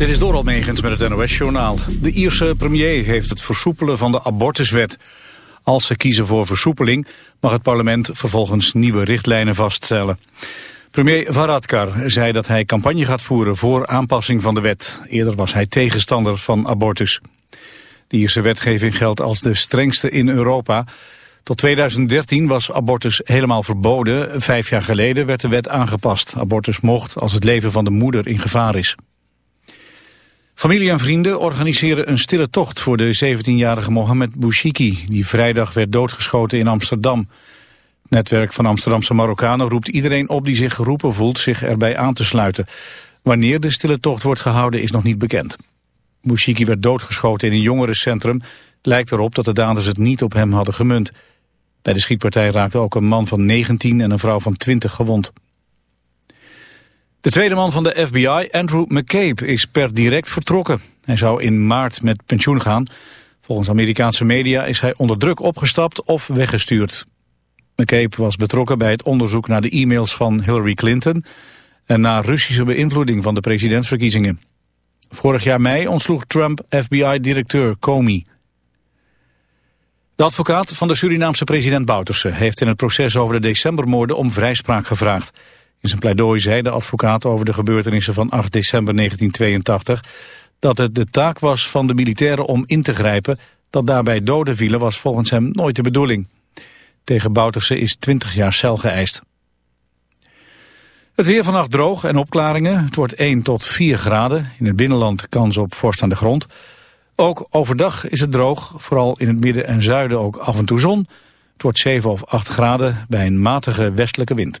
Dit is Doral Megens met het NOS-journaal. De Ierse premier heeft het versoepelen van de abortuswet. Als ze kiezen voor versoepeling mag het parlement vervolgens nieuwe richtlijnen vaststellen. Premier Varadkar zei dat hij campagne gaat voeren voor aanpassing van de wet. Eerder was hij tegenstander van abortus. De Ierse wetgeving geldt als de strengste in Europa. Tot 2013 was abortus helemaal verboden. Vijf jaar geleden werd de wet aangepast. Abortus mocht als het leven van de moeder in gevaar is. Familie en vrienden organiseren een stille tocht voor de 17-jarige Mohamed Bouchiki... die vrijdag werd doodgeschoten in Amsterdam. Het netwerk van Amsterdamse Marokkanen roept iedereen op die zich geroepen voelt... zich erbij aan te sluiten. Wanneer de stille tocht wordt gehouden is nog niet bekend. Bouchiki werd doodgeschoten in een jongerencentrum. Lijkt erop dat de daders het niet op hem hadden gemunt. Bij de schietpartij raakte ook een man van 19 en een vrouw van 20 gewond. De tweede man van de FBI, Andrew McCabe, is per direct vertrokken. Hij zou in maart met pensioen gaan. Volgens Amerikaanse media is hij onder druk opgestapt of weggestuurd. McCabe was betrokken bij het onderzoek naar de e-mails van Hillary Clinton... en naar Russische beïnvloeding van de presidentsverkiezingen. Vorig jaar mei ontsloeg Trump FBI-directeur Comey. De advocaat van de Surinaamse president Bouterse heeft in het proces over de decembermoorden om vrijspraak gevraagd. In zijn pleidooi zei de advocaat over de gebeurtenissen van 8 december 1982 dat het de taak was van de militairen om in te grijpen. Dat daarbij doden vielen was volgens hem nooit de bedoeling. Tegen Bouterse is 20 jaar cel geëist. Het weer vannacht droog en opklaringen. Het wordt 1 tot 4 graden. In het binnenland kans op vorst aan de grond. Ook overdag is het droog. Vooral in het midden en zuiden ook af en toe zon. Het wordt 7 of 8 graden bij een matige westelijke wind.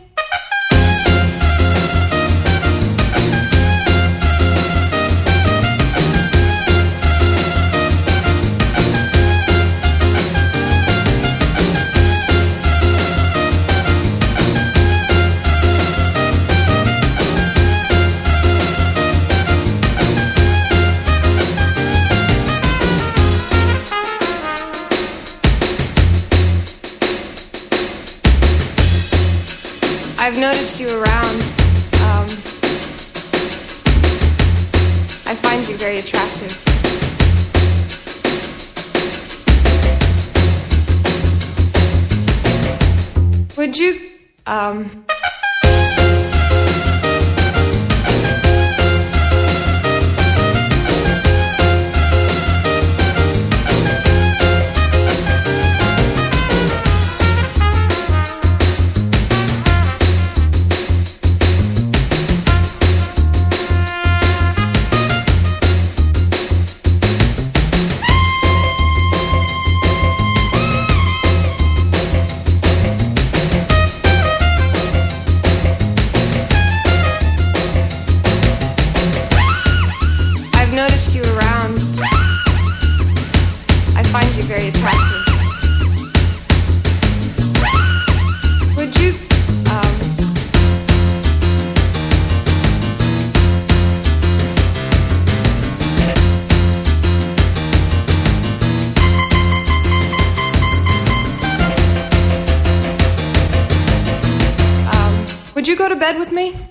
find you very attractive. Would you um, um, Would you go to bed with me?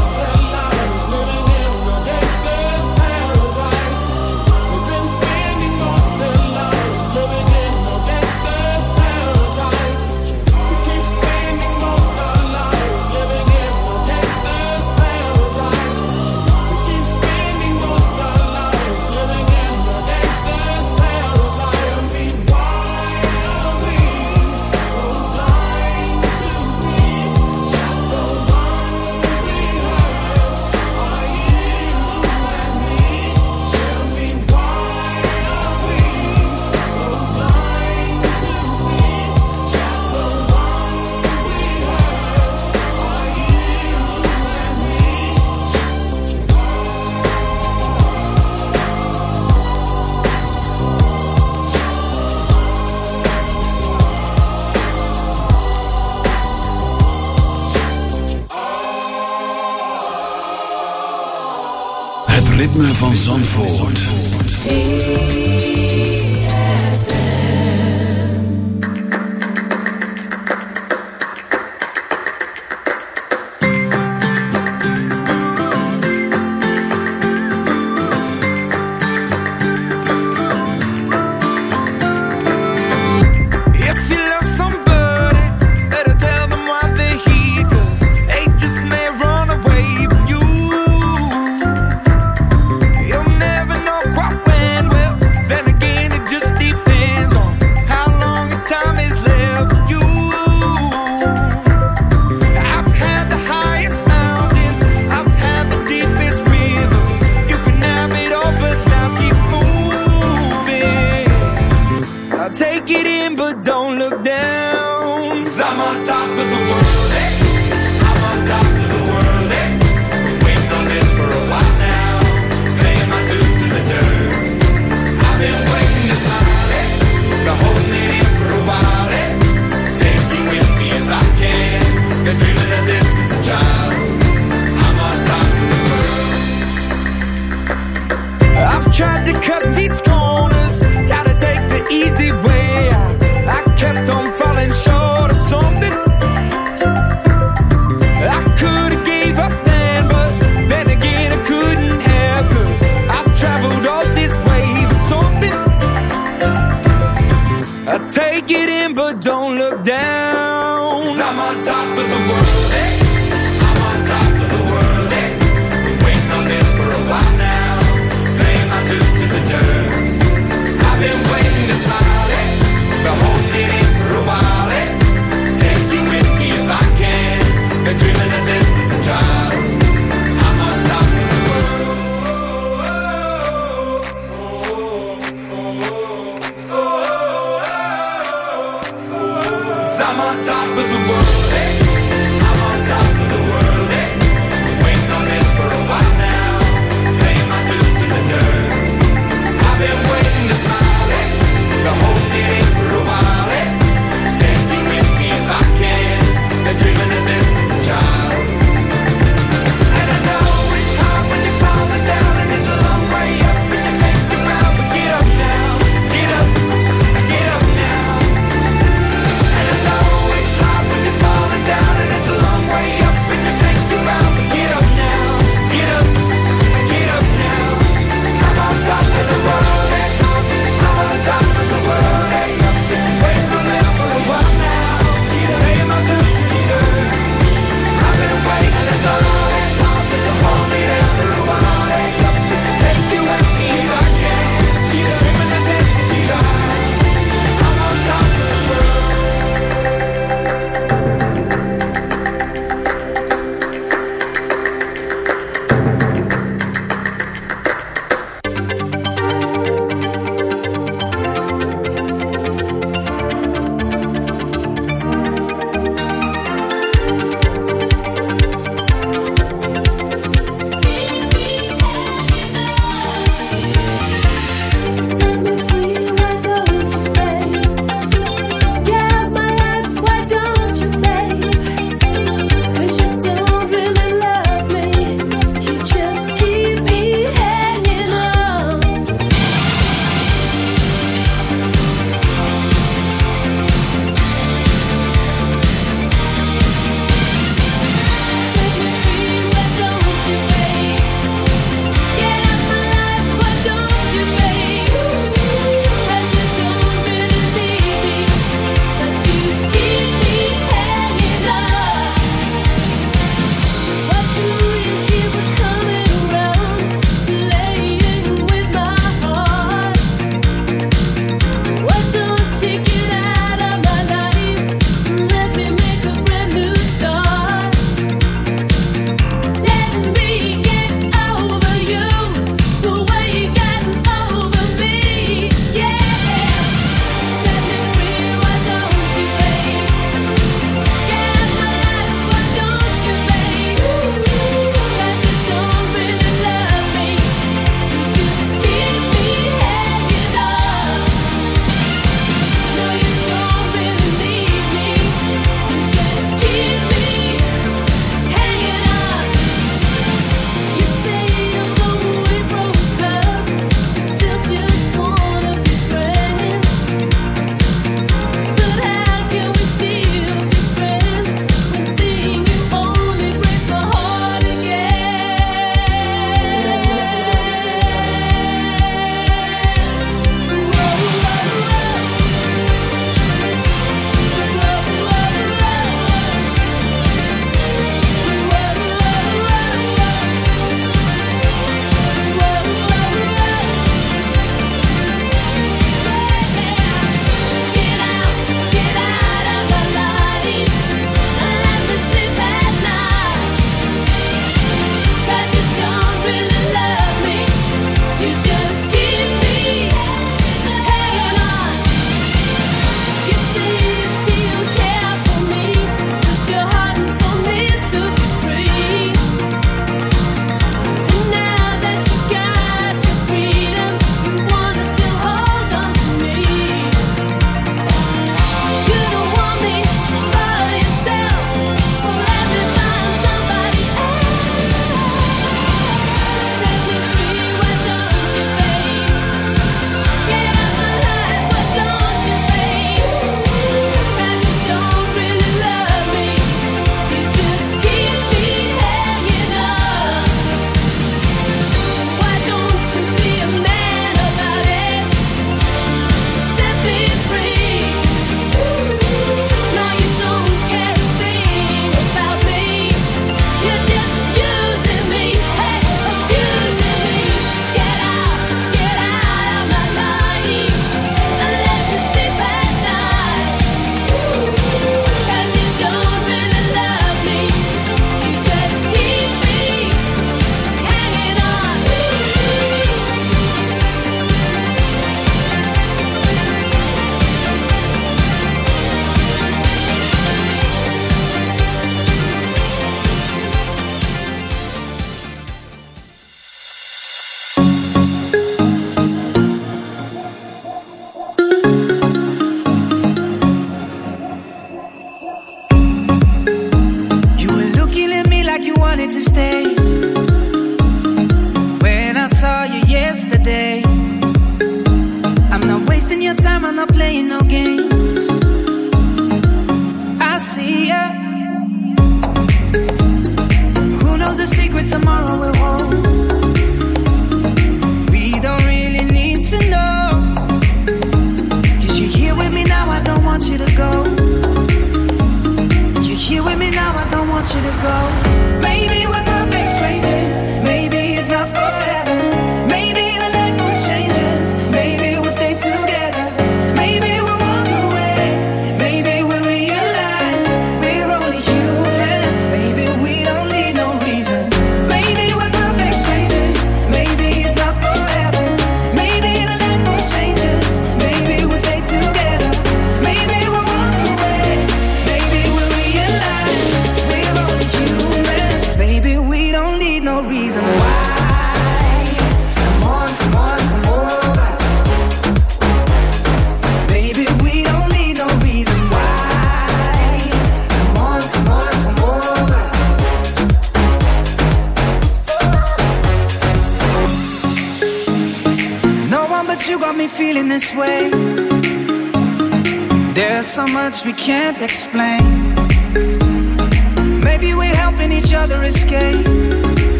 Van Zandvoort.